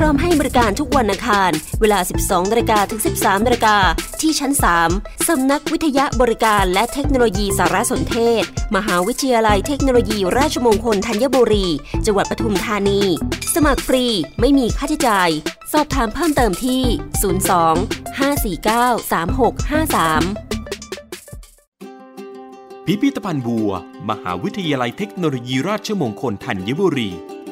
พร้อมให้บริการทุกวันอังคาร เวลา 12นาฬิกาถึง 13นาฬิกาที่ชั้น 3 สำนักวิทยาบริการและเทคโนโลยีสารสนเทศ มหาวิทยาลัยเทคโนโลยี ราชมงคลธัญบุรี จังหวัดปทุมธานี สมัครฟรีไม่มีค่าใช้จ่าย สอบถามเพิ่มเติมที่ 02 549 3653พิพิธภัณฑ์บัว มหาวิทยาลัยเทคโนโลยีราชมงคลธัญบุรี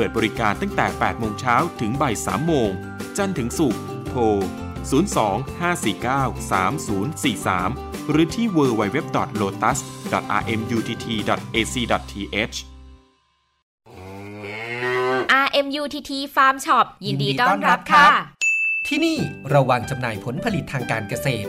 ปิดบริการตั้งแต่ 8 โมงเช้าถึงบ่าย 3 โมง จันทร์ถึงศุกร์ โทร 02-549-3043 หรือที่ www.lotus.rmutt.ac.th RMUTT Farm Shop ยินดีต้อนรับค่ะ ที่นี่เราวางจำหน่ายผลผลิตทางการเกษตร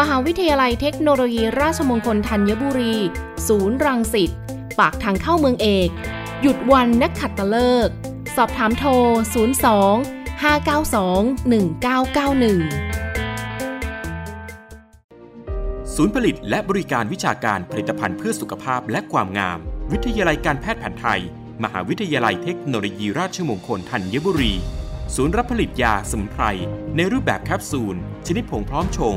มหาวิทยาลัยเทคโนโลยีราชมงคลธัญบุรี ศูนย์รังสิต ปากทางเข้าเมืองเอก หยุดวันนักขัดตฤกษ์สอบถามโทร 02 592 1991 ศูนย์ผลิตและบริการวิชาการผลิตภัณฑ์เพื่อสุขภาพและความงาม วิทยาลัยการแพทย์แผนไทย มหาวิทยาลัยเทคโนโลยีราชมงคลธัญบุรี ศูนย์รับผลิตยาสมุนไพรในรูปแบบแคปซูล ชนิดผงพร้อมชง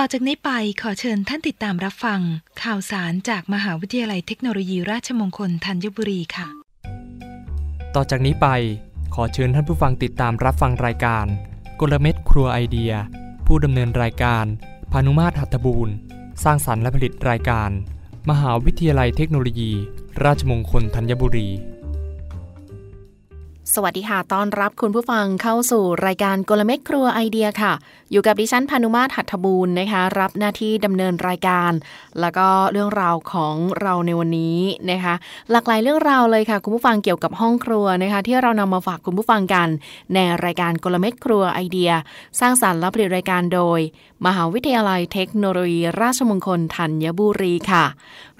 ต่อจากนี้ไปขอเชิญท่านติดตามรับฟัง ข่าวสารจากมหาวิทยาลัยเทคโนโลยีราชมงคลธัญบุรีค่ะ ต่อจากนี้ไปขอเชิญท่านผู้ฟังติดตามรับฟังรายการ กลเม็ดครัวไอเดีย ผู้ดำเนินรายการพานุมาตรหัตถบูรณ์ สร้างสรรค์และผลิตรายการ มหาวิทยาลัยเทคโนโลยี ราชมงคลธัญบุรี สวัสดีค่ะต้อนรับคุณผู้ฟังเข้าสู่รายการกลเม็ดครัวไอเดียค่ะ อยู่กับดิฉันพานุมาตรหัตถบูรณ์นะคะ รับหน้าที่ดำเนินรายการ แล้วก็เรื่องราวของเราในวันนี้นะคะ หลากหลายเรื่องราวเลยค่ะ คุณผู้ฟังเกี่ยวกับห้องครัวนะคะ ที่เรานำมาฝากคุณผู้ฟังกัน ในรายการกลเม็ดครัวไอเดีย สร้างสรรค์และผลิตรายการโดย มหาวิทยาลัยเทคโนโลยี ราชมงคลธัญบุรีค่ะ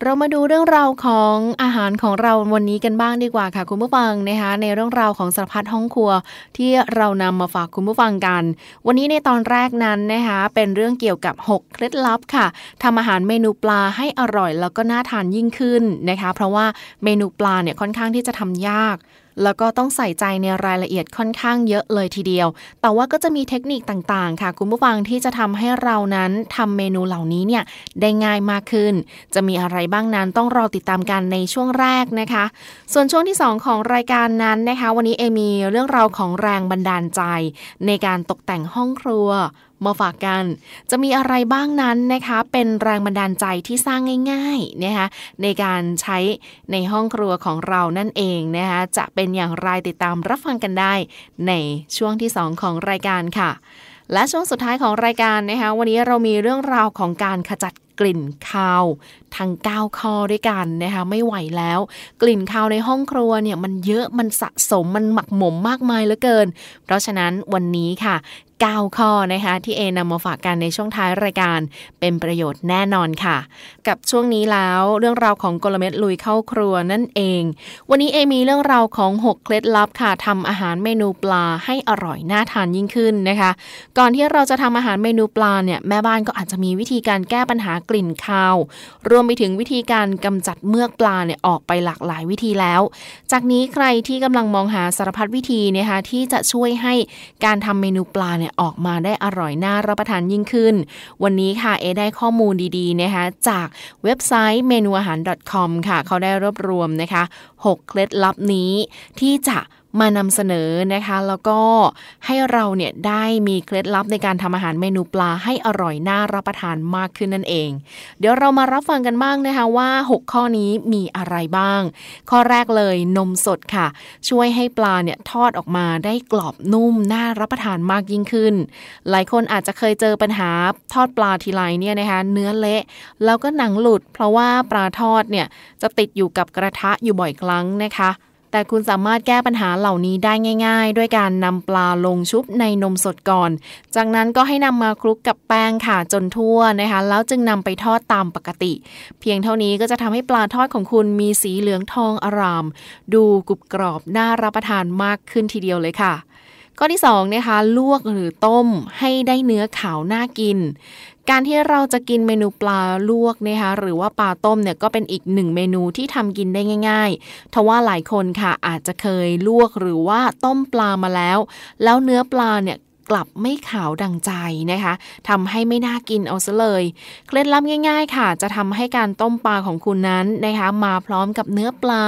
เรามาดูเรื่องราวของอาหารของเราวันนี้กันบ้างดีกว่าค่ะ คุณผู้ฟังนะคะในเรื่องราวของสารพัดห้องครัวที่เรานำมาฝากคุณผู้ฟังกัน วันนี้ในตอนแรกนั้นนะคะเป็นเรื่องเกี่ยวกับ 6 เคล็ดลับค่ะทำอาหารเมนูปลาให้อร่อยแล้วก็น่าทานยิ่งขึ้นนะคะ เพราะว่าเมนูปลาเนี่ยค่อนข้างที่จะทำยาก แล้วก็ต้องใส่ใจในรายละเอียดค่อนข้างเยอะเลยทีเดียว แต่ว่าก็จะมีเทคนิคต่างๆ ค่ะ คุณผู้ฟังที่จะทำให้เรานั้นทำเมนูเหล่านี้เนี่ยได้ง่ายมากขึ้น จะมีอะไรบ้างนั้นต้องรอติดตามกันในช่วงแรกนะคะ ส่วนช่วงที่ 2 ของรายการนั้นนะคะ วันนี้เอมีเรื่องราวของแรงบันดาลใจ ในการตกแต่งห้องครัว มาฝากกัน จะมีอะไรบ้างนั้นนะคะ เป็นแรงบันดาลใจที่สร้างง่ายๆนะคะในการใช้ในห้องครัวของเรานั่นเองนะคะจะเป็นอย่างไรติดตามรับฟังกันได้ ในช่วงที่ 2 ของรายการค่ะ และช่วงสุดท้ายของรายการนะคะวันนี้เรามีเรื่องราวของการขจัดกลิ่นคาวทั้ง 9 ข้อด้วยกันนะคะไม่ไหวแล้ว กลิ่นคาวในห้องครัวเนี่ยมันเยอะมันสะสมมันหมักหมมมากมายเหลือเกิน เพราะฉะนั้นวันนี้ค่ะ9 ข้อนะคะที่เอนำมาฝากกันในช่วงท้ายรายการเป็นประโยชน์แน่นอนค่ะ กับช่วงนี้แล้วเรื่องราวของกลเม็ดลุยเข้าครัวนั่นเอง วันนี้เอมีเรื่องราวของ 6 เคล็ดลับค่ะทำอาหารเมนูปลาให้อร่อยน่าทานยิ่งขึ้นนะคะ ก่อนที่เราจะทำอาหารเมนูปลาเนี่ยแม่บ้านก็อาจจะมีวิธีการแก้ปัญหากลิ่นคาวรวมไปถึงวิธีการกำจัดเมือกปลาเนี่ยออกไปหลากหลายวิธีแล้ว จากนี้ใครที่กำลังมองหาสารพัดวิธีนะคะที่จะช่วยให้การทำเมนูปลาเนี่ยออกมาได้อร่อยน่ารับประทานยิ่งขึ้น วันนี้ค่ะเอได้ข้อมูลดีๆนะคะจากเว็บไซต์เมนูอาหาร .com ค่ะ เขาได้รวบรวมนะคะ 6 เคล็ดลับนี้ที่จะ มานำเสนอนะคะ แล้วก็ให้เราเนี่ยได้มีเคล็ดลับในการทำอาหารเมนูปลาให้อร่อยน่ารับประทานมากขึ้นนั่นเอง เดี๋ยวเรามารับฟังกันบ้างนะคะว่า 6 ข้อนี้มีอะไรบ้าง ข้อแรกเลยนมสดค่ะ ช่วยให้ปลาเนี่ยทอดออกมาได้กรอบนุ่มน่ารับประทานมากยิ่งขึ้น หลายคนอาจจะเคยเจอปัญหาทอดปลาทีไรเนี่ยนะคะเนื้อเละแล้วก็หนังหลุด เพราะว่าปลาทอดเนี่ยจะติดอยู่กับกระทะอยู่บ่อยครั้งนะคะ แต่คุณสามารถแก้ปัญหาเหล่านี้ได้ง่าย ๆ ด้วยการนำปลาลงชุบในนมสดก่อน จากนั้นก็ให้นำมาคลุกกับแป้งค่ะจนทั่วนะคะ แล้วจึงนำไปทอดตามปกติ เพียงเท่านี้ก็จะทำให้ปลาทอดของคุณมีสีเหลืองทองอาราม ดูกรุบกรอบน่ารับประทานมากขึ้นทีเดียวเลยค่ะ ข้อที่2นะคะลวกหรือต้มให้ได้เนื้อขาวน่ากิน การที่เราจะกินเมนูปลาลวกนะคะหรือว่าปลาต้มเนี่ยก็เป็นอีกหนึ่งเมนูที่ทำกินได้ง่ายๆทว่าหลายคนค่ะอาจจะเคยลวกหรือว่าต้มปลามาแล้ว แล้วเนื้อปลาเนี่ย กลับไม่ขาวดังใจนะคะทำให้ไม่น่ากินเอาซะเลย เคล็ดลับง่าย ๆ ค่ะ จะทำให้การต้มปลาของคุณนั้นนะคะ มาพร้อมกับเนื้อปลา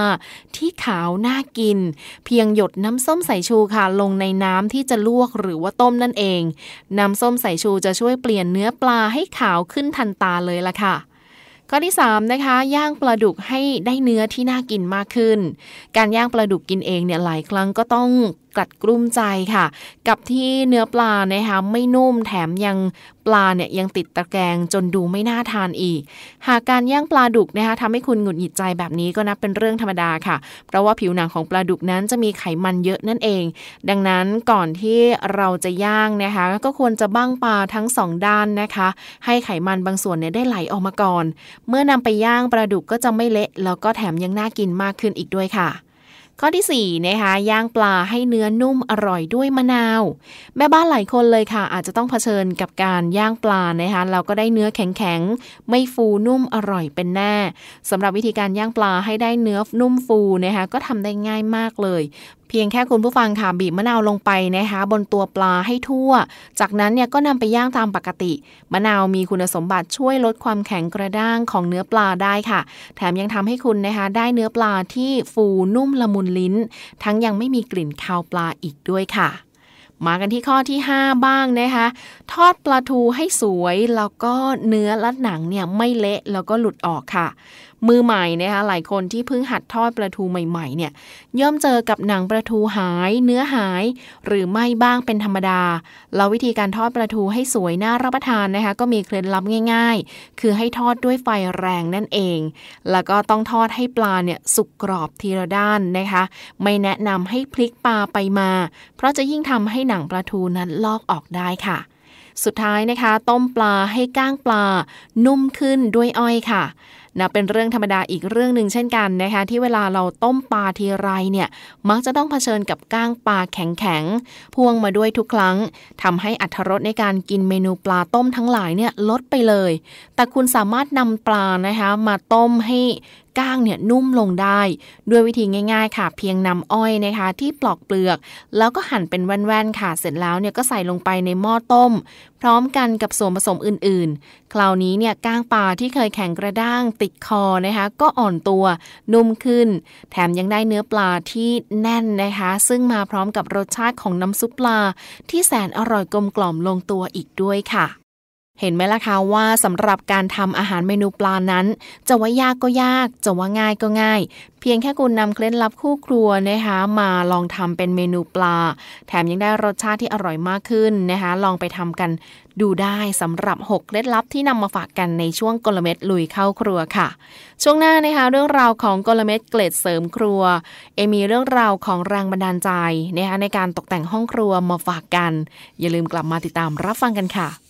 ที่ขาวน่ากิน เพียงหยดน้ำส้มสายชูค่ะ ลงในน้ำที่จะลวกหรือว่าต้มนั่นเอง น้ำส้มสายชูจะช่วยเปลี่ยนเนื้อปลาให้ขาวขึ้นทันตาเลยล่ะค่ะข้อที่3นะคะย่างปลาดุกให้ได้เนื้อที่น่ากินมากขึ้น การย่างปลาดุกกินเองเนี่ยหลายครั้งก็ต้องกลัดกลุ้มใจค่ะ กับที่เนื้อปลานะคะไม่นุ่มแถมยังปลาเนี่ยยังติดตะแกรงจนดูไม่น่าทานอีก หากการย่างปลาดุกนะคะทำให้คุณหงุดหงิดใจแบบนี้ก็นับเป็นเรื่องธรรมดาค่ะ เพราะว่าผิวหนังของปลาดุกนั้นจะมีไขมันเยอะนั่นเอง ดังนั้นก่อนที่เราจะย่างนะคะก็ควรจะบ้างปลาทั้งสองด้านนะคะ ให้ไขมันบางส่วนเนี่ยได้ไหลออกมาก่อน เมื่อนำไปย่างปลาดุกก็จะไม่เละแล้วก็แถมยังน่ากินมากขึ้นอีกด้วยค่ะ ข้อที่4นะคะย่างปลาให้เนื้อนุ่มอร่อยด้วยมะนาว แม่บ้านหลายคนเลยค่ะ อาจจะต้องเผชิญกับการย่างปลานะคะเราก็ได้เนื้อแข็งๆ ไม่ฟูนุ่มอร่อยเป็นแน่สำหรับวิธีการย่างปลาให้ได้เนื้อนุ่มฟูนะคะก็ทำได้ง่ายมากเลย เพียงแค่คุณผู้ฟังค่ะบีบมะนาวลงไปนะคะ บนตัวปลาให้ทั่ว จากนั้นเนี่ยก็นำไปย่างตามปกติ มะนาวมีคุณสมบัติช่วยลดความแข็งกระด้างของเนื้อปลาได้ค่ะ แถมยังทำให้คุณนะคะได้เนื้อปลาที่ฟูนุ่มละมุนลิ้น ทั้งยังไม่มีกลิ่นคาวปลาอีกด้วยค่ะ มากันที่ข้อที่ 5 บ้างนะคะ ทอดปลาทูให้สวยแล้วก็เนื้อและหนังเนี่ยไม่เละแล้วก็หลุดออกค่ะ มือใหม่นะคะหลายคนที่เพิ่งหัดทอดปลาทูใหม่ๆเนี่ยย่อมเจอกับหนังปลาทูหาย เนื้อหาย หรือไม่บ้างเป็นธรรมดา แล้ววิธีการทอดปลาทูให้สวยน่ารับประทานนะคะก็มีเคล็ดลับง่าย ๆ คือให้ทอดด้วยไฟแรงนั่นเอง แล้วก็ต้องทอดให้ปลาเนี่ยสุกกรอบทีละด้านนะคะ ไม่แนะนำให้พลิกปลาไปมา เพราะจะยิ่งทำให้หนังปลาทูนั้นลอกออกได้ค่ะ สุดท้ายนะคะ ต้มปลาให้ก้างปลา นุ่มขึ้นด้วยอ้อยค่ะ นะเป็นเรื่องธรรมดาอีกเรื่องหนึ่งเช่นกันนะคะที่เวลาเราต้มปลาทีไรเนี่ยมักจะต้องเผชิญกับก้างปลาแข็งๆพ่วงมาด้วยทุกครั้งทำให้อัตรสในการกินเมนูปลาต้มทั้งหลายเนี่ยลดไปเลย แต่คุณสามารถนำปลานะคะมาต้มให้ ก้างเนี่ยนุ่มลงได้ ด้วยวิธีง่าย ๆ ค่ะ เพียงนำอ้อยนะคะ ที่ปลอกเปลือก แล้วก็หั่นเป็นแว่นๆค่ะ เสร็จแล้วเนี่ยก็ใส่ลงไปในหม้อต้ม พร้อมกันกับส่วนผสมอื่นๆ คราวนี้เนี่ยก้างปลาที่เคยแข็งกระด้างติดคอนะคะ ก็อ่อนตัวนุ่มขึ้น แถมยังได้เนื้อปลาที่แน่นนะคะ ซึ่งมาพร้อมกับรสชาติของน้ำซุปปลา ที่แสนอร่อยกลมกล่อมลงตัวอีกด้วยค่ะ เห็นไหมล่ะคะว่าสำหรับการทำอาหารเมนูปลานั้น จะว่ายากก็ยาก จะว่าง่ายก็ง่าย เพียงแค่คุณนำเคล็ดลับคู่ครัวนะคะมาลองทำเป็นเมนูปลา แถมยังได้รสชาติที่อร่อยมากขึ้นนะคะ ลองไปทำกันดูได้สำหรับ 6 เคล็ดลับที่นำมาฝากกันในช่วงกลเม็ดลุยเข้าครัวค่ะ ช่วงหน้านะคะเรื่องราวของกลเม็ดเกล็ดเสริมครัว เอมีเรื่องราวของแรงบันดาลใจนะคะในการตกแต่งห้องครัวมาฝากกัน อย่าลืมกลับมาติดตามรับฟังกันค่ะ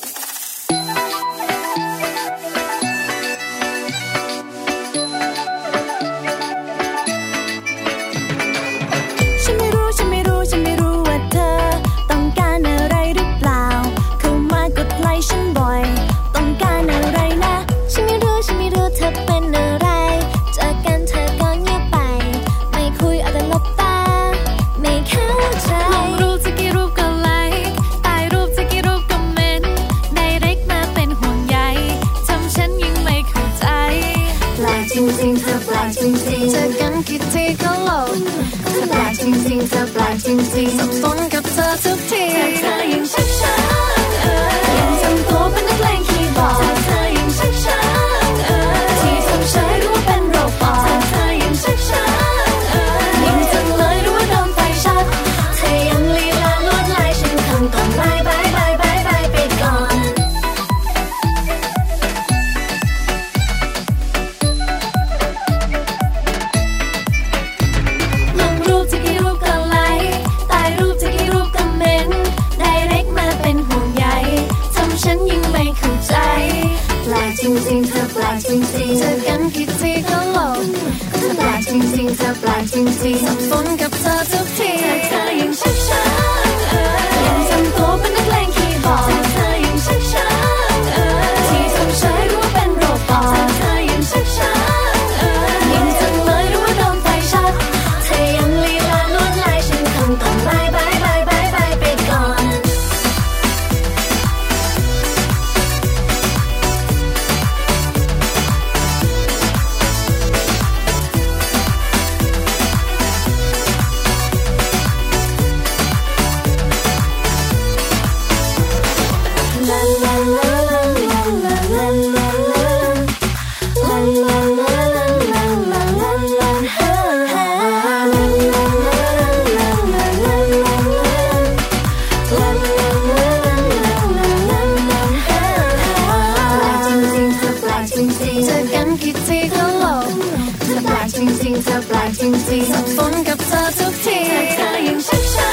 กจริงๆสับสนกับเธอทุกทีแต่เธอยังชักช้า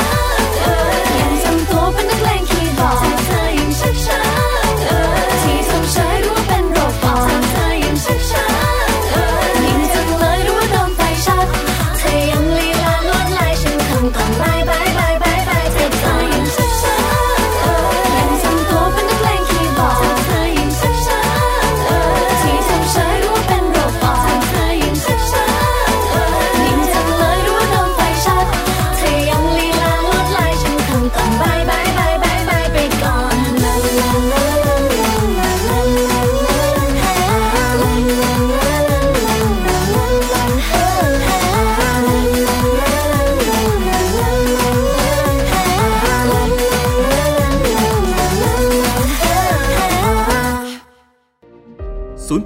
ยังทำตัวเป็นนักเลงคีย์บอร์ดเธอยังชักชัา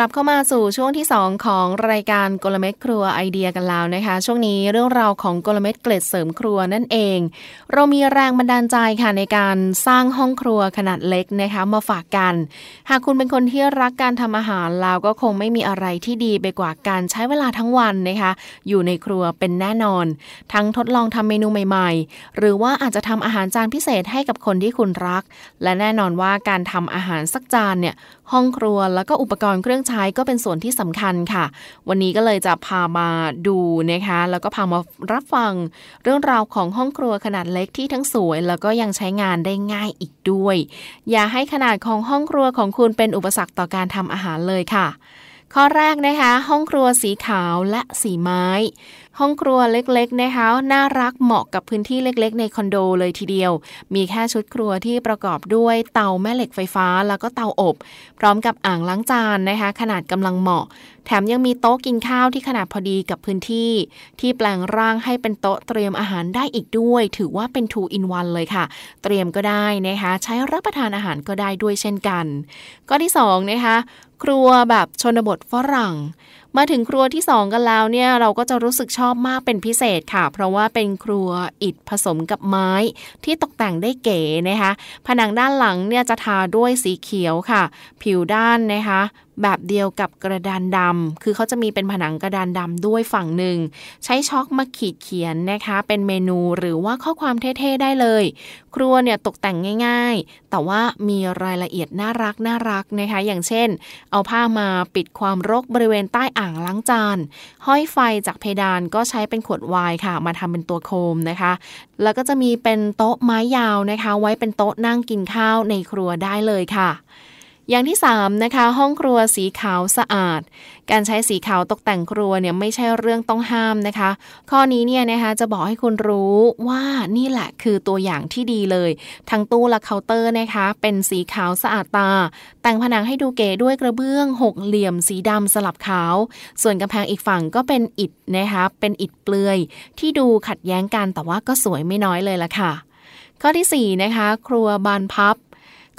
กลับเข้ามาสู่ช่วงที่ 2 ของรายการกลเม็ดครัวไอเดียกันแล้วนะคะ ช่วงนี้เรื่องราวของกลเม็ดเกล็ดเสริมครัวนั่นเอง เรามีแรงบันดาลใจค่ะในการสร้างห้องครัวขนาดเล็กนะคะมาฝากกัน หากคุณเป็นคนที่รักการทำอาหารแล้วก็คงไม่มีอะไรที่ดีไปกว่าการใช้เวลาทั้งวันนะคะอยู่ในครัวเป็นแน่นอน ทั้งทดลองทำเมนูใหม่ ๆ หรือว่าอาจจะทำอาหารจานพิเศษให้กับคนที่คุณรัก และแน่นอนว่าการทำอาหารสักจานเนี่ย ห้องครัวแล้วก็อุปกรณ์เครื่องใช้ก็เป็นส่วนที่สำคัญค่ะ วันนี้ก็เลยจะพามาดูนะคะ แล้วก็พามารับฟังเรื่องราวของห้องครัวขนาดเล็กที่ทั้งสวย แล้วก็ยังใช้งานได้ง่ายอีกด้วย อย่าให้ขนาดของห้องครัวของคุณเป็นอุปสรรคต่อการทำอาหารเลยค่ะ ข้อแรกนะคะ ห้องครัวสีขาวและสีไม้ ห้องครัวเล็กๆนะคะน่ารักเหมาะกับพื้นที่เล็กๆ ในคอนโดเลยทีเดียว มีแค่ชุดครัวที่ประกอบด้วยเตาแม่เหล็กไฟฟ้าแล้วก็เตาอบ พร้อมกับอ่างล้างจานนะคะ ขนาดกำลังเหมาะ แถมยังมีโต๊ะกินข้าวที่ขนาดพอดีกับพื้นที่ ที่แปลงร่างให้เป็นโต๊ะเตรียมอาหารได้อีกด้วย ถือว่าเป็น two in one เลยค่ะ เตรียมก็ได้นะคะ ใช้รับประทานอาหารก็ได้ด้วยเช่นกันข้อที่2นะคะครัวแบบชนบทฝรั่งมาถึงครัวที่ 2 กันแล้วเนี่ยเราก็จะรู้สึกชอบมากเป็นพิเศษค่ะ เพราะว่าเป็นครัวอิฐผสมกับไม้ที่ตกแต่งได้เก๋นะคะ ผนังด้านหลังเนี่ยจะทาด้วยสีเขียวค่ะ ผิวด้านนะคะ แบบเดียวกับกระดานดำคือเขาจะมีเป็นผนังกระดานดำด้วยฝั่งหนึ่ง ใช้ช็อกมาขีดเขียนนะคะ เป็นเมนูหรือว่าข้อความเท่ๆได้เลย ครัวเนี่ยตกแต่งง่ายๆ แต่ว่ามีรายละเอียดน่ารักน่ารักนะคะ อย่างเช่น เอาผ้ามาปิดความรกบริเวณใต้อ่างล้างจาน ห้อยไฟจากเพดานก็ใช้เป็นขวดไวน์ค่ะ มาทำเป็นตัวโคมนะคะ แล้วก็จะมีเป็นโต๊ะไม้ยาวนะคะ ไว้เป็นโต๊ะนั่งกินข้าวในครัวได้เลยค่ะ อย่างที่3นะคะห้องครัวสีขาวสะอาด การใช้สีขาวตกแต่งครัวเนี่ยไม่ใช่เรื่องต้องห้ามนะคะ ข้อนี้เนี่ยนะคะจะบอกให้คุณรู้ว่านี่แหละคือตัวอย่างที่ดีเลย ทั้งตู้และเคาน์เตอร์นะคะ เป็นสีขาวสะอาดตา แต่งผนังให้ดูเก๋ด้วยกระเบื้องหกเหลี่ยมสีดำสลับขาว ส่วนกำแพงอีกฝั่งก็เป็นอิฐนะคะเป็นอิฐเปลือย ที่ดูขัดแย้งกันแต่ว่าก็สวยไม่น้อยเลยล่ะค่ะ ข้อที่4นะคะครัวบานพับ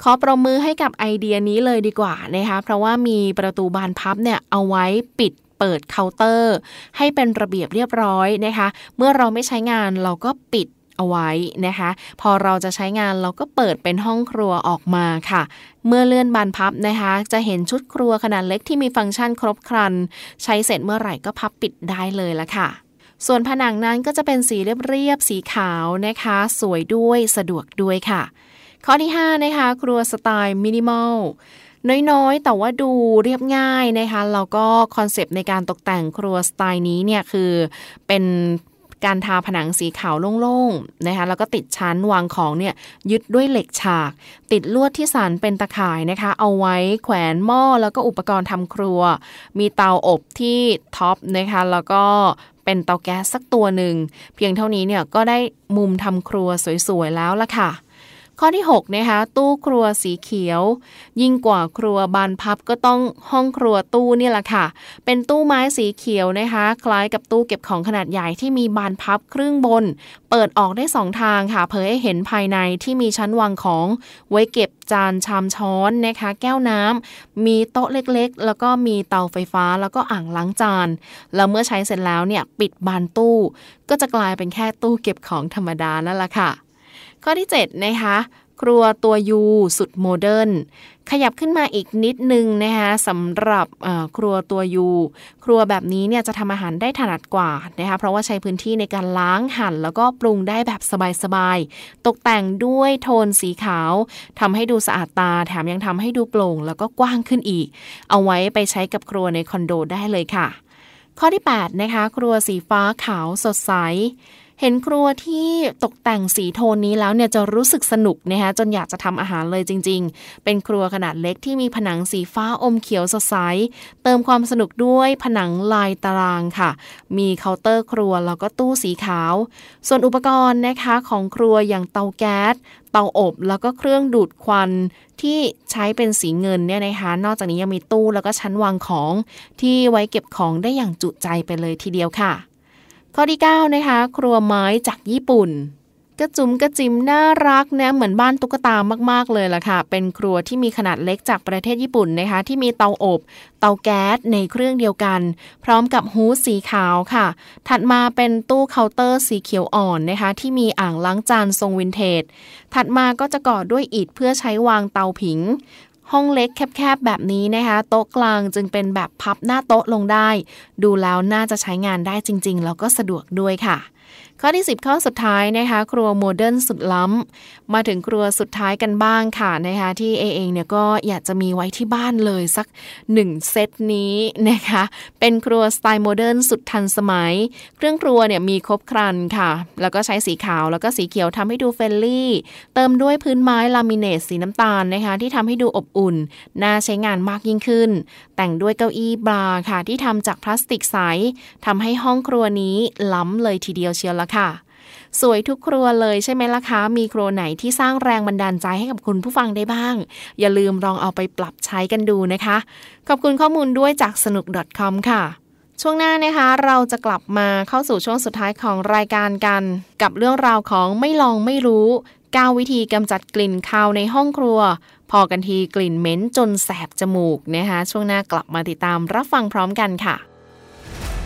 ขอประมือให้กับไอเดียนี้เลยดีกว่านะคะ เพราะว่ามีประตูบานพับเนี่ยเอาไว้ปิดเปิดเคาน์เตอร์ ให้เป็นระเบียบเรียบร้อยนะคะ เมื่อเราไม่ใช้งานเราก็ปิดเอาไว้นะคะ พอเราจะใช้งานเราก็เปิดเป็นห้องครัวออกมาค่ะ เมื่อเลื่อนบานพับนะคะ จะเห็นชุดครัวขนาดเล็กที่มีฟังก์ชันครบครัน ใช้เสร็จเมื่อไหร่ก็พับปิดได้เลยละค่ะส่วนผนังนั้นก็จะเป็นสีเรียบๆ สีขาวนะคะ สวยด้วยสะดวกด้วยค่ะ ข้อที่ 5 นะคะ ครัวสไตล์มินิมอลน้อยๆ แต่ว่าดูเรียบง่ายนะคะแล้วก็คอนเซปต์ในการตกแต่งครัวสไตล์นี้เนี่ยคือเป็นการทาผนังสีขาวโล่งๆนะคะแล้วก็ติดชั้นวางของเนี่ยยึดด้วยเหล็กฉาก ติดลวดที่สันเป็นตะข่ายนะคะ เอาไว้แขวนหม้อแล้วก็อุปกรณ์ทำครัว มีเตาอบที่ท็อปนะคะแล้วก็เป็นเตาแก๊สสักตัวหนึ่ง เพียงเท่านี้เนี่ยก็ได้มุมทำครัวสวยๆแล้วละค่ะ ข้อที่6นะคะตู้ครัวสีเขียว ยิ่งกว่าครัวบานพับก็ต้องห้องครัวตู้นี่แหละค่ะ เป็นตู้ไม้สีเขียวนะคะ คล้ายกับตู้เก็บของขนาดใหญ่ที่มีบานพับครึ่งบน เปิดออกได้สองทางค่ะ เผยให้เห็นภายในที่มีชั้นวางของ ไว้เก็บจานชามช้อนนะคะ แก้วน้ำมีโต๊ะเล็กๆ แล้วก็มีเตาไฟฟ้าแล้วก็อ่างล้างจาน แล้วเมื่อใช้เสร็จแล้วเนี่ยปิดบานตู้ ก็จะกลายเป็นแค่ตู้เก็บของธรรมดานั่นแหละค่ะ ข้อที่ 7 นะคะครัวตัวยูสุดโมเดิร์นขยับขึ้นมาอีกนิดนึงนะคะสำหรับครัวตัวยูครัวแบบนี้เนี่ยจะทำอาหารได้ถนัดกว่านะคะเพราะว่าใช้พื้นที่ในการล้างหั่น แล้วก็ปรุงได้แบบสบายๆตกแต่งด้วยโทนสีขาวทำให้ดูสะอาดตา แถมยังทำให้ดูโปร่ง แล้วก็กว้างขึ้นอีก เอาไว้ไปใช้กับครัวในคอนโดได้เลยค่ะ ข้อที่ 8 นะคะ ครัวสีฟ้าขาวสดใส เห็นครัวที่ตกแต่งสีโทนนี้แล้วเนี่ยจะรู้สึกสนุกนะคะจนอยากจะทำอาหารเลยจริง ๆ เป็นครัวขนาดเล็กที่มีผนังสีฟ้าอมเขียวสดใส เติมความสนุกด้วยผนังลายตารางค่ะ มีเคาน์เตอร์ครัวแล้วก็ตู้สีขาว ส่วนอุปกรณ์นะคะของครัวอย่างเตาแก๊สเตาอบแล้วก็เครื่องดูดควันที่ใช้เป็นสีเงินเนี่ยนะคะ นอกจากนี้ยังมีตู้แล้วก็ชั้นวางของ ที่ไว้เก็บของได้อย่างจุใจไปเลยทีเดียวค่ะ ข้อที่9นะคะครัวไม้จากญี่ปุ่นกระจุมกระจิมน่ารักนะเหมือนบ้านตุ๊กตามากๆเลยล่ะค่ะ เป็นครัวที่มีขนาดเล็กจากประเทศญี่ปุ่นนะคะ ที่มีเตาอบ เตาแก๊สในเครื่องเดียวกัน พร้อมกับฮูดสีขาวค่ะ ถัดมาเป็นตู้เคาน์เตอร์สีเขียวอ่อนนะคะ ที่มีอ่างล้างจานทรงวินเทจ ถัดมาก็จะก่อด้วยอิฐเพื่อใช้วางเตาผิง ห้องเล็กแคบๆแบบนี้นะคะ โต๊ะกลางจึงเป็นแบบพับหน้าโต๊ะลงได้ ดูแล้วน่าจะใช้งานได้จริง ๆ แล้วก็สะดวกด้วยค่ะ ข้อที่ 10 ข้อสุดท้ายนะคะ ครัวโมเดิร์นสุดล้ำ มาถึงครัวสุดท้ายกันบ้างค่ะนะคะ ที่เอเองเนี่ยก็อยากจะมีไว้ที่บ้านเลยสัก 1 เซตนี้นะคะ เป็นครัวสไตล์โมเดิร์นสุดทันสมัย เครื่องครัวเนี่ยมีครบครันค่ะ แล้วก็ใช้สีขาวแล้วก็สีเขียวทำให้ดู friendly เติมด้วยพื้นไม้ลามิเนตสีน้ำตาลนะคะ ที่ทำให้ดูอบอุ่น น่าใช้งานมากยิ่งขึ้น แต่งด้วยเก้าอี้บาร์ค่ะ ที่ทำจากพลาสติกใสทำให้ห้องครัวนี้ล้ำเลยทีเดียวเชียวละค่ะ สวยทุกครัวเลยใช่ไหมล่ะคะ มีครัวไหนที่สร้างแรงบันดาลใจให้กับคุณผู้ฟังได้บ้าง อย่าลืมลองเอาไปปรับใช้กันดูนะคะ ขอบคุณข้อมูลด้วยจากสนุก .com ค่ะช่วงหน้านะคะเราจะกลับมาเข้าสู่ช่วงสุดท้ายของรายการกัน กับเรื่องราวของไม่ลองไม่รู้ 9 วิธีกำจัดกลิ่นคาวในห้องครัว พอกันทีกลิ่นเหม็นจนแสบจมูกนะคะ ช่วงหน้ากลับมาติดตามรับฟังพร้อมกันค่ะ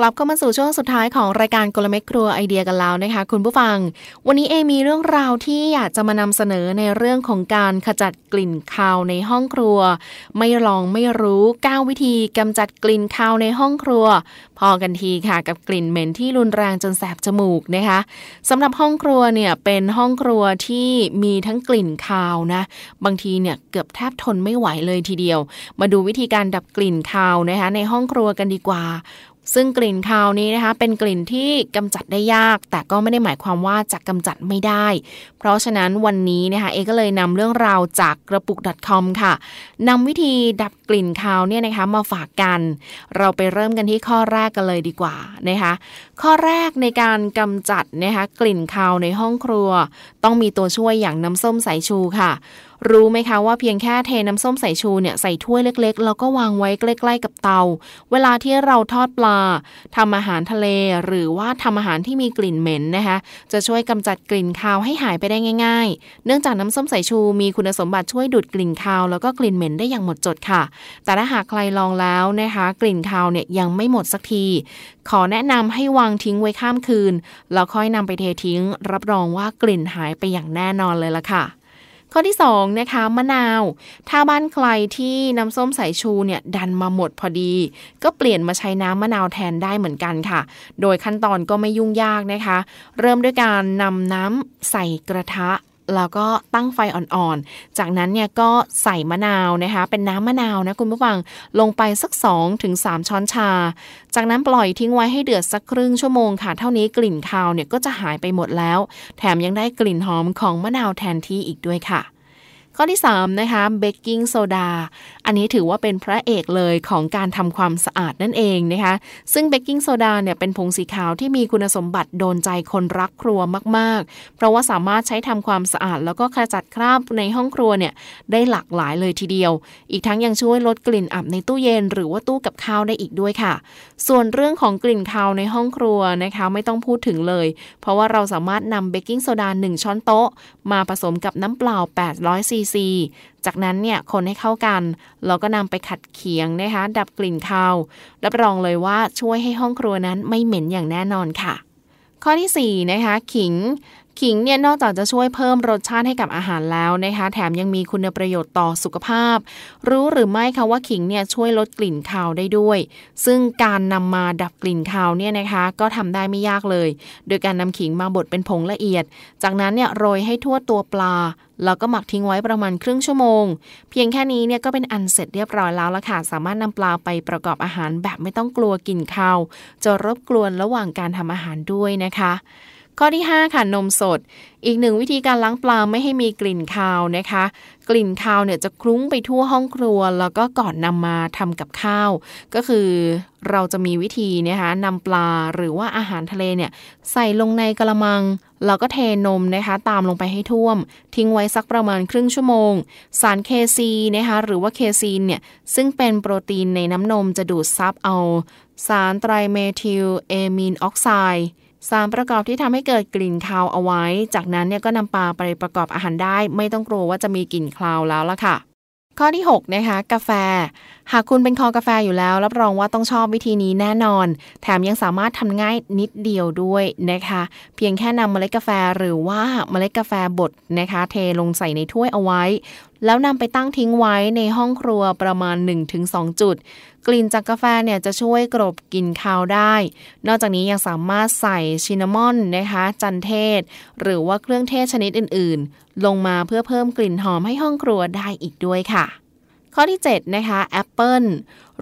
กลับเข้ามาสู่ช่วงสุดท้ายของรายการกลเม็ดครัวไอเดียกันแล้วนะคะ คุณผู้ฟัง วันนี้เอมีเรื่องราวที่อยากจะมานำเสนอในเรื่องของการขจัดกลิ่นคาวในห้องครัว ไม่ลองไม่รู้9วิธีกำจัดกลิ่นคาวในห้องครัว พอกันทีค่ะกับกลิ่นเหม็นที่รุนแรงจนแสบจมูกนะคะสำหรับห้องครัวเนี่ยเป็นห้องครัวที่มีทั้งกลิ่นคาวนะบางทีเนี่ยเกือบแทบทนไม่ไหวเลยทีเดียว มาดูวิธีการดับกลิ่นคาวนะคะในห้องครัวกันดีกว่า ซึ่งกลิ่นคาวนี้นะคะ เป็นกลิ่นที่กำจัดได้ยาก แต่ก็ไม่ได้หมายความว่าจะกำจัดไม่ได้ เพราะฉะนั้นวันนี้นะคะเอก็เลยนำเรื่องราวจากกระปุก .com ค่ะนำวิธีดับกลิ่นคาวเนี่ยนะคะมาฝากกัน เราไปเริ่มกันที่ข้อแรกกันเลยดีกว่านะคะข้อแรกในการกำจัดนะคะกลิ่นคาวในห้องครัว ต้องมีตัวช่วยอย่างน้ำส้มสายชูค่ะ รู้ไหมคะว่าเพียงแค่เทน้ำส้มสายชูเนี่ยใส่ถ้วยเล็กๆ แล้วก็วางไว้ใกล้ ๆ กับเตา เวลาที่เราทอดปลาทำอาหารทะเล หรือว่าทำอาหารที่มีกลิ่นเหม็นนะคะจะช่วยกำจัดกลิ่นคาวให้หายไปได้ง่าย ๆ เนื่องจากน้ำส้มสายชูมีคุณสมบัติช่วยดูดกลิ่นคาวแล้วก็กลิ่นเหม็นได้อย่างหมดจดค่ะ แต่ถ้าหากใครลองแล้วนะคะ กลิ่นคาวเนี่ยยังไม่หมดสักที ขอแนะนำให้วางทิ้งไว้ข้ามคืน แล้วค่อยนำไปเททิ้ง รับรองว่ากลิ่นหายไปอย่างแน่นอนเลยละค่ะ ข้อที่2นะคะมะนาว ถ้าบ้านใครที่น้ำส้มสายชูเนี่ยดันมาหมดพอดี ก็เปลี่ยนมาใช้น้ำมะนาวแทนได้เหมือนกันค่ะ โดยขั้นตอนก็ไม่ยุ่งยากนะคะ เริ่มด้วยการนำน้ำใส่กระทะ แล้วก็ตั้งไฟอ่อนๆ จากนั้นเนี่ยก็ใส่มะนาวนะคะ เป็นน้ำมะนาวนะคุณผู้ฟังลงไปสัก 2-3ถึงช้อนชา จากนั้นปล่อยทิ้งไว้ให้เดือดสักครึ่งชั่วโมงค่ะ เท่านี้กลิ่นคาวเนี่ยก็จะหายไปหมดแล้ว แถมยังได้กลิ่นหอมของมะนาวแทนที่อีกด้วยค่ะ ข้อที่3นะคะเบกกิ้งโซดาอันนี้ถือว่าเป็นพระเอกเลยของการทำความสะอาดนั่นเองนะคะ ซึ่งเบกกิ้งโซดาเนี่ยเป็นผงสีขาวที่มีคุณสมบัติโดนใจคนรักครัวมาก ๆ เพราะว่าสามารถใช้ทำความสะอาด แล้วก็ขจัดคราบในห้องครัวเนี่ยได้หลากหลายเลยทีเดียว อีกทั้งยังช่วยลดกลิ่นอับในตู้เย็น หรือว่าตู้กับข้าวได้อีกด้วยค่ะ ส่วนเรื่องของกลิ่นคาวในห้องครัวนะคะไม่ต้องพูดถึงเลย เพราะว่าเราสามารถนำเบกกิ้งโซดา1ช้อนโต๊ะ มาผสมกับน้ำเปล่า800ซีซีจากนั้นเนี่ยคนให้เข้ากัน แล้วก็นำไปขัดเคียงนะคะ ดับกลิ่นคาว รับรองเลยว่าช่วยให้ห้องครัวนั้นไม่เหม็นอย่างแน่นอนค่ะ ข้อที่4นะคะขิง ขิงเนี่ยนอกจากจะช่วยเพิ่มรสชาติให้กับอาหารแล้วนะคะ แถมยังมีคุณประโยชน์ต่อสุขภาพ รู้หรือไม่คะว่าขิงเนี่ยช่วยลดกลิ่นคาวได้ด้วย ซึ่งการนำมาดับกลิ่นคาวเนี่ยนะคะ ก็ทำได้ไม่ยากเลย โดยการนำขิงมาบดเป็นผงละเอียด จากนั้นเนี่ยโรยให้ทั่วตัวปลาแล้วก็หมักทิ้งไว้ประมาณครึ่งชั่วโมง เพียงแค่นี้เนี่ยก็เป็นอันเสร็จเรียบร้อยแล้วละค่ะ สามารถนำปลาไปประกอบอาหารแบบไม่ต้องกลัวกลิ่นคาว จะรบกวนระหว่างการทำอาหารด้วยนะคะ ข้อที่ 5 ค่ะนมสด อีกหนึ่งวิธีการล้างปลาไม่ให้มีกลิ่นคาวนะคะ กลิ่นคาวเนี่ยจะคลุ้งไปทั่วห้องครัว แล้วก็ก่อนนำมาทำกับข้าว ก็คือเราจะมีวิธีนะคะนำปลาหรือว่าอาหารทะเลเนี่ยใส่ลงในกะละมัง แล้วก็เทนมนะคะ ตามลงไปให้ท่วม ทิ้งไว้สักประมาณครึ่งชั่วโมง สารเคซีนะคะหรือว่าเคซีนเนี่ยซึ่งเป็นโปรตีนในน้ำนมจะดูดซับเอา สารไตรเมทิลเอมีนออกไซด์ สารประกอบที่ทำให้เกิดกลิ่นคาวเอาไว้ จากนั้นเนี่ยก็นำปลาไปประกอบอาหารได้ ไม่ต้องกลัวว่าจะมีกลิ่นคาวแล้วล่ะค่ะ ข้อที่6นะคะกาแฟ หากคุณเป็นคอกาแฟอยู่แล้ว รับรองว่าต้องชอบวิธีนี้แน่นอน แถมยังสามารถทำง่ายนิดเดียวด้วยนะคะ เพียงแค่นำเมล็ดกาแฟหรือว่าเมล็ดกาแฟบดนะคะ เทลงใส่ในถ้วยเอาไว้ แล้วนำไปตั้งทิ้งไว้ในห้องครัวประมาณ 1-2 จุด กลิ่นจากกาแฟเนี่ยจะช่วยกรบกลิ่นคาวได้ นอกจากนี้ยังสามารถใส่ชินนามอนนะคะ จันเทศ หรือว่าเครื่องเทศชนิดอื่น ๆ ลงมาเพื่อเพิ่มกลิ่นหอมให้ห้องครัวได้อีกด้วยค่ะ ข้อที่ 7 นะคะแอปเปิล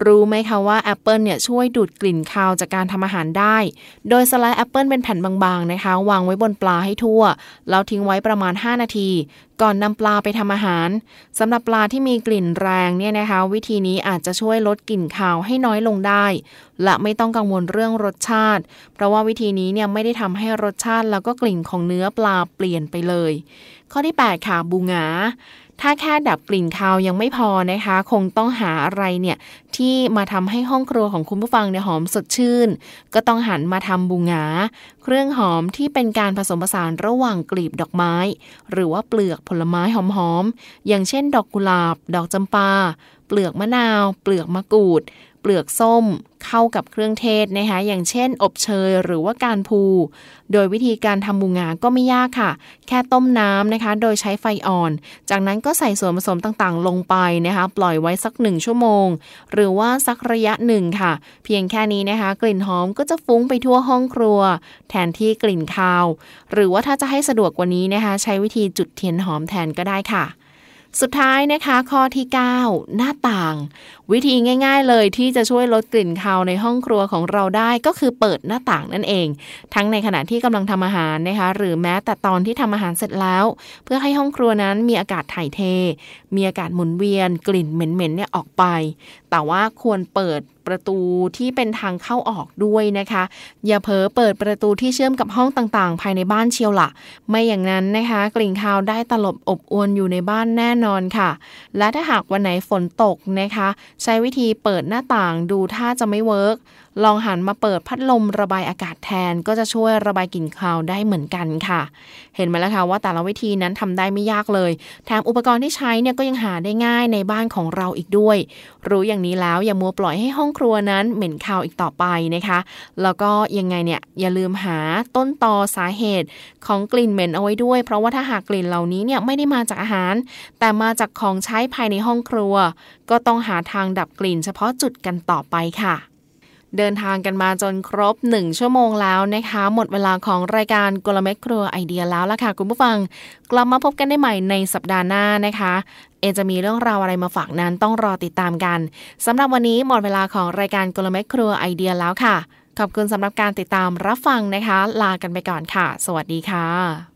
รู้ไหมคะว่าแอปเปิลเนี่ยช่วยดูดกลิ่นคาวจากการทำอาหารได้ โดยสไลด์แอปเปิลเป็นแผ่นบางๆนะคะ วางไว้บนปลาให้ทั่ว แล้วทิ้งไว้ประมาณ 5 นาที ก่อนนำปลาไปทำอาหารสำหรับปลาที่มีกลิ่นแรงเนี่ยนะคะ วิธีนี้อาจจะช่วยลดกลิ่นคาวให้น้อยลงได้ และไม่ต้องกังวลเรื่องรสชาติ เพราะว่าวิธีนี้เนี่ยไม่ได้ทำให้รสชาติแล้วก็กลิ่นของเนื้อปลาเปลี่ยนไปเลย ข้อที่ 8 ค่ะบูงา ถ้าแค่ดับกลิ่นคาวยังไม่พอนะคะ คงต้องหาอะไรเนี่ยที่มาทำให้ห้องครัวของคุณผู้ฟังเนี่ยหอมสดชื่น ก็ต้องหันมาทำบูงา เครื่องหอมที่เป็นการผสมผสานระหว่างกลีบดอกไม้ หรือว่าเปลือกผลไม้หอมๆอย่างเช่น ดอกกุหลาบ ดอกจำปา เปลือกมะนาว เปลือกมะกรูด เปลือกส้มเข้ากับเครื่องเทศนะคะ อย่างเช่น อบเชยหรือว่าการพู โดยวิธีการทำบูงาก็ไม่ยากค่ะ แค่ต้มน้ำนะคะ โดยใช้ไฟอ่อน จากนั้นก็ใส่ส่วนผสมต่างๆ ลงไปนะคะ ปล่อยไว้สักหนึ่งชั่วโมง หรือว่าสักระยะหนึ่งค่ะ เพียงแค่นี้นะคะ กลิ่นหอมก็จะฟุ้งไปทั่วห้องครัว แทนที่กลิ่นคาว หรือว่าถ้าจะให้สะดวกกว่านี้นะคะ ใช้วิธีจุดเทียนหอมแทนก็ได้ค่ะ สุดท้ายนะคะข้อที่ 9 หน้าต่าง วิธีง่าย ๆ เลยที่จะช่วยลดกลิ่นคาวในห้องครัวของเราได้ก็คือเปิดหน้าต่างนั่นเอง ทั้งในขณะที่กำลังทำอาหารนะคะหรือแม้แต่ตอนที่ทำอาหารเสร็จแล้ว เพื่อให้ห้องครัวนั้นมีอากาศถ่ายเท มีอากาศหมุนเวียน กลิ่นเหม็นๆเนี่ยออกไป แต่ว่าควรเปิด ประตูที่เป็นทางเข้าออกด้วยนะคะ อย่าเผลอเปิดประตูที่เชื่อมกับห้องต่างๆ ภายในบ้านเชียวละ่ะ ไม่อย่างนั้นนะคะ กลิ่นคาวได้ตลบอบอวนอยู่ในบ้านแน่นอนค่ะ และถ้าหากวันไหนฝนตกนะคะ ใช้วิธีเปิดหน้าต่างดูท่าจะไม่ work ลองหันมาเปิดพัดลมระบายอากาศแทนก็จะช่วยระบายกลิ่นคาวได้เหมือนกันค่ะ เห็นไหมล่ะคะว่าแต่ละวิธีนั้นทำได้ไม่ยากเลยแถมอุปกรณ์ที่ใช้เนี่ยก็ยังหาได้ง่ายในบ้านของเราอีกด้วย รู้อย่างนี้แล้วอย่ามัวปล่อยให้ห้องครัวนั้นเหม็นคาวอีกต่อไปนะคะ แล้วก็ยังไงเนี่ยอย่าลืมหาต้นตอสาเหตุของกลิ่นเหม็นเอาไว้ด้วย เพราะว่าถ้าหากกลิ่นเหล่านี้เนี่ยไม่ได้มาจากอาหาร แต่มาจากของใช้ภายในห้องครัว ก็ต้องหาทางดับกลิ่นเฉพาะจุดกันต่อไปค่ะ เดินทางกันมาจนครบ 1 ชั่วโมงแล้วนะคะ หมดเวลาของรายการกลเม็ดครัวไอเดียแล้วล่ะค่ะ คุณผู้ฟัง กลับมาพบกันได้ใหม่ในสัปดาห์หน้านะคะ เอจะมีเรื่องราวอะไรมาฝากนั้นต้องรอติดตามกันสำหรับวันนี้หมดเวลาของรายการกลเม็ดครัวไอเดียแล้วค่ะ ขอบคุณสำหรับการติดตามรับฟังนะคะ ลากันไปก่อนค่ะ สวัสดีค่ะ